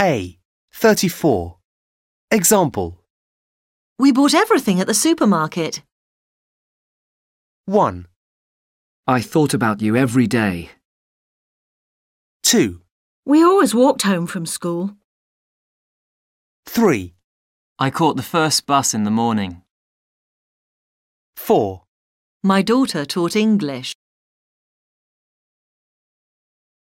A. 34. Example We bought everything at the supermarket. 1, I thought about you every day. 2, We always walked home from school. 3, I caught the first bus in the morning. 4. My daughter taught English.